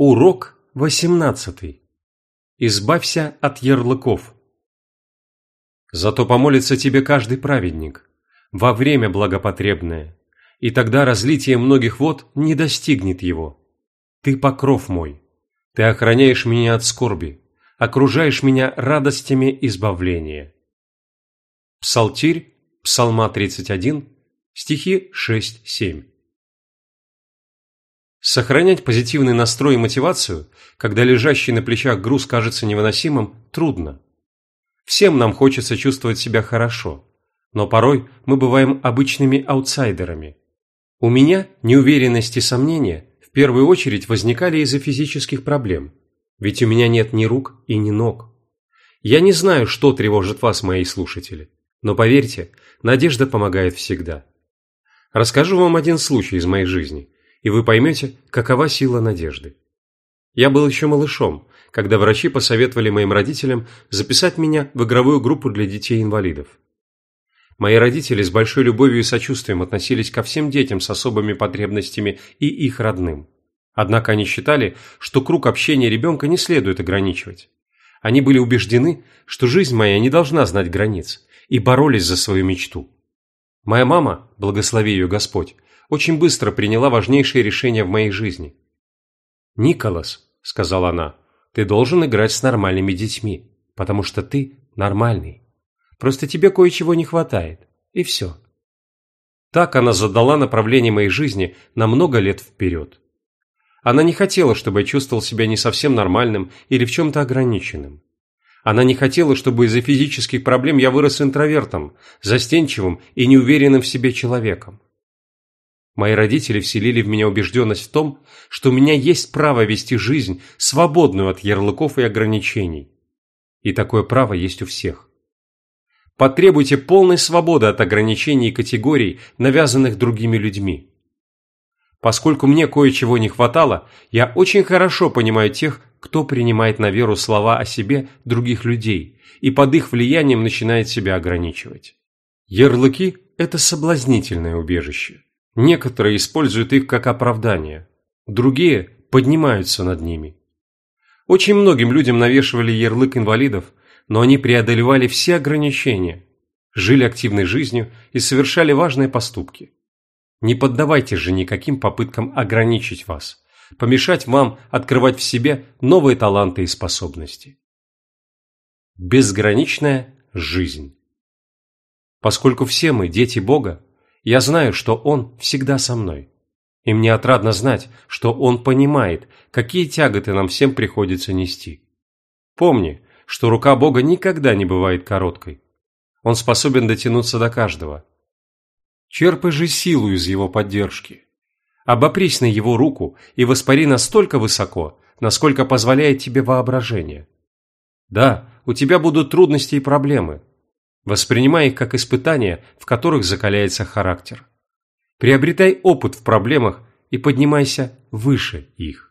Урок 18. Избавься от ярлыков. Зато помолится тебе каждый праведник во время благопотребное, и тогда разлитие многих вод не достигнет его. Ты покров мой, ты охраняешь меня от скорби, окружаешь меня радостями избавления. Псалтирь, Псалма 31, стихи 6-7. Сохранять позитивный настрой и мотивацию, когда лежащий на плечах груз кажется невыносимым, трудно. Всем нам хочется чувствовать себя хорошо, но порой мы бываем обычными аутсайдерами. У меня неуверенность и сомнения в первую очередь возникали из-за физических проблем, ведь у меня нет ни рук и ни ног. Я не знаю, что тревожит вас, мои слушатели, но поверьте, надежда помогает всегда. Расскажу вам один случай из моей жизни – и вы поймете, какова сила надежды. Я был еще малышом, когда врачи посоветовали моим родителям записать меня в игровую группу для детей-инвалидов. Мои родители с большой любовью и сочувствием относились ко всем детям с особыми потребностями и их родным. Однако они считали, что круг общения ребенка не следует ограничивать. Они были убеждены, что жизнь моя не должна знать границ, и боролись за свою мечту. Моя мама, благослови ее Господь, очень быстро приняла важнейшее решение в моей жизни. «Николас», – сказала она, – «ты должен играть с нормальными детьми, потому что ты нормальный. Просто тебе кое-чего не хватает, и все». Так она задала направление моей жизни на много лет вперед. Она не хотела, чтобы я чувствовал себя не совсем нормальным или в чем-то ограниченным. Она не хотела, чтобы из-за физических проблем я вырос интровертом, застенчивым и неуверенным в себе человеком. Мои родители вселили в меня убежденность в том, что у меня есть право вести жизнь, свободную от ярлыков и ограничений. И такое право есть у всех. Потребуйте полной свободы от ограничений и категорий, навязанных другими людьми. Поскольку мне кое-чего не хватало, я очень хорошо понимаю тех, кто принимает на веру слова о себе других людей и под их влиянием начинает себя ограничивать. Ярлыки – это соблазнительное убежище. Некоторые используют их как оправдание, другие поднимаются над ними. Очень многим людям навешивали ярлык инвалидов, но они преодолевали все ограничения, жили активной жизнью и совершали важные поступки. Не поддавайтесь же никаким попыткам ограничить вас, помешать вам открывать в себе новые таланты и способности. Безграничная жизнь. Поскольку все мы дети Бога, я знаю, что Он всегда со мной. И мне отрадно знать, что Он понимает, какие тяготы нам всем приходится нести. Помни, что рука Бога никогда не бывает короткой. Он способен дотянуться до каждого. Черпай же силу из Его поддержки. Обопрись на Его руку и воспари настолько высоко, насколько позволяет тебе воображение. Да, у тебя будут трудности и проблемы, Воспринимай их как испытания, в которых закаляется характер. Приобретай опыт в проблемах и поднимайся выше их.